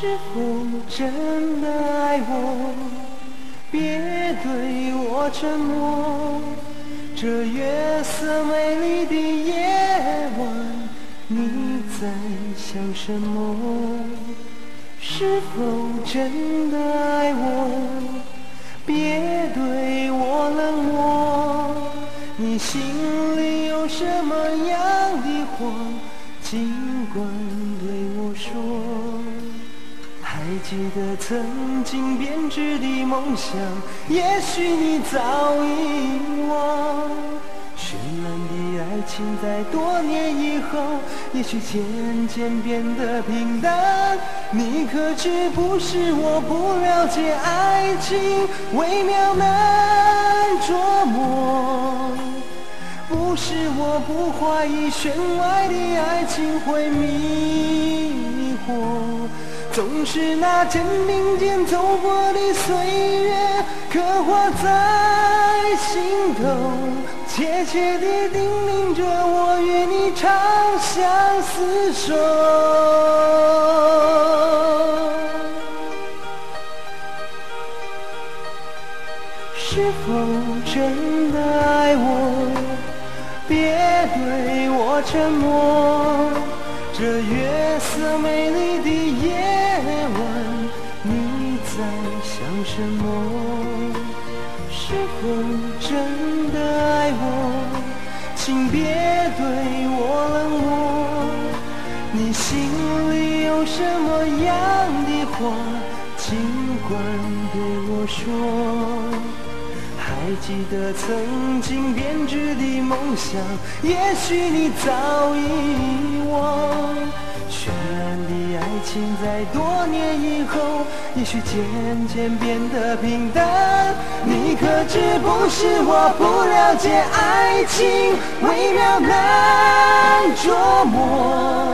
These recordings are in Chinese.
是否真的爱我？别对我沉默。这月色美丽的夜晚，你在想什么？是否真的爱我？别对我冷漠。你心里有什么样的话，尽管对我说。还记得曾经编织的梦想，也许你早遗忘。绚烂的爱情在多年以后，也许渐渐变得平淡。你可知不是我不了解爱情，微妙难琢磨。不是我不怀疑弦外的爱情会迷惑。总是那肩并肩走过的岁月，刻画在心头，切切地叮咛着我与你长相厮守。是否真的爱我？别对我沉默。这月色美丽的什么？是否真的爱我？请别对我冷漠。你心里有什么样的话，尽管对我说。还记得曾经编织的梦想，也许你早已遗忘。绚烂的爱情在多年以后，也许渐渐变得平淡。你可知不是我不了解爱情，微妙难琢磨。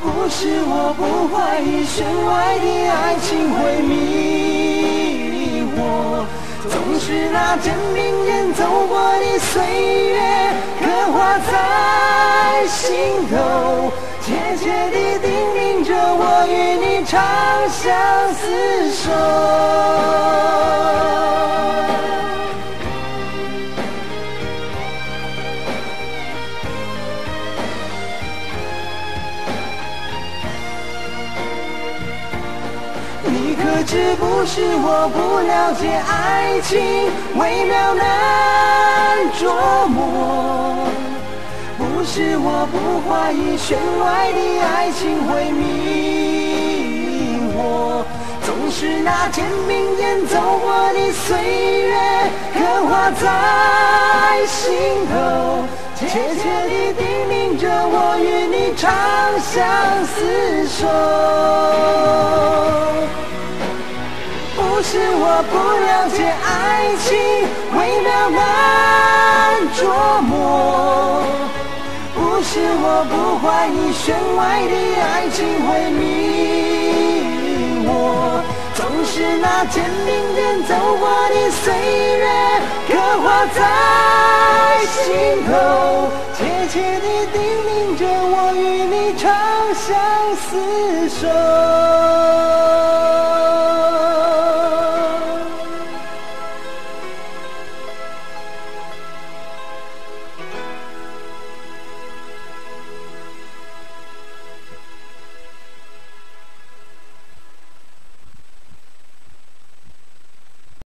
不是我不怀疑弦外的爱情会迷。是那肩并肩走过的岁月，刻画在心头，切切地叮咛着我与你长相厮守。可知不是我不了解爱情，微妙难琢磨。不是我不怀疑弦外的爱情会迷惑。总是那肩并肩走过的岁月，刻画在心头，切切地叮咛着我与你长相厮守。我不了解爱情，微妙难琢磨。不是我不怀疑弦外的爱情会迷惑。总是那肩并肩走过的岁月，刻画在心头，切切地叮咛着我与你长相厮守。